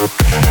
Okay.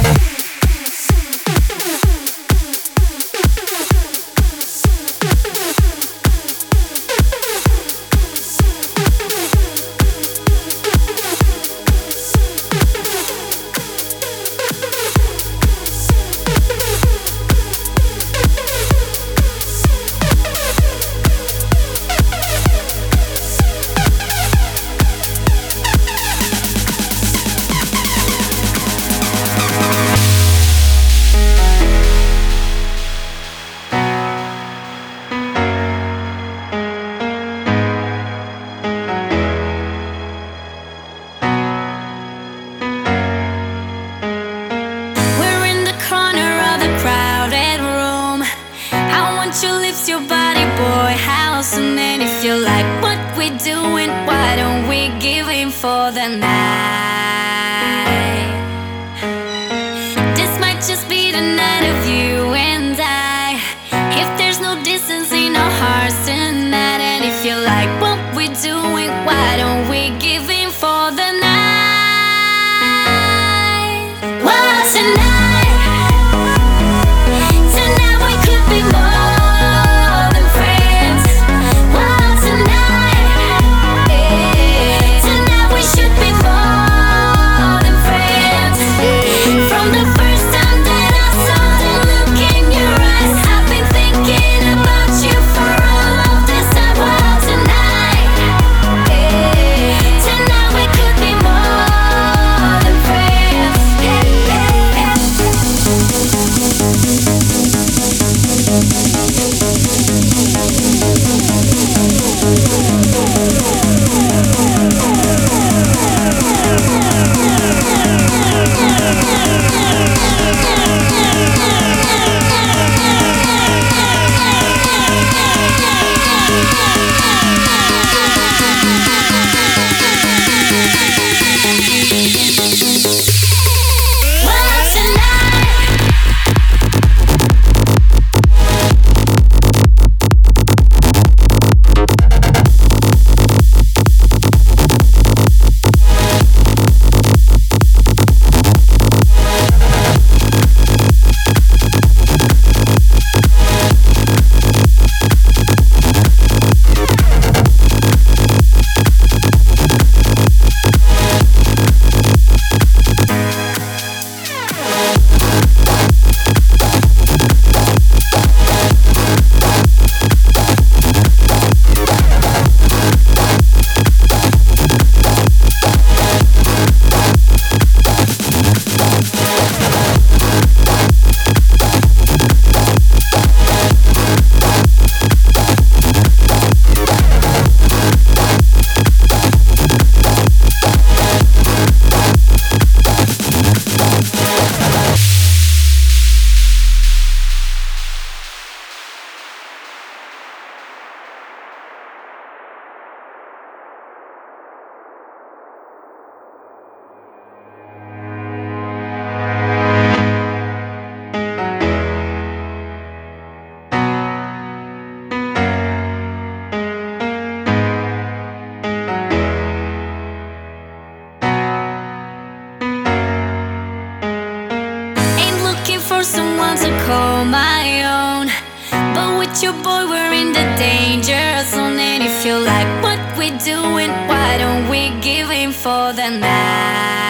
Your boy, we're in the danger zone. And if you like what we're doing, why don't we give in for the night?